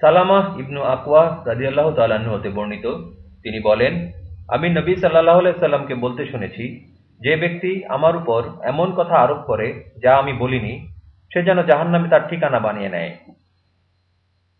সালামাহ ইবনু আকওয়া রাজিয়াল্লাহ তাল্লাহ্ন হতে বর্ণিত। তিনি বলেন, আমি নবী সাল্লাহ সাল্লামকে বলতে শুনেছি, যে ব্যক্তি আমার উপর এমন কথা আরোপ করে যা আমি বলিনি, সে যেন জাহান্নামে তার ঠিকানা বানিয়ে নেয়।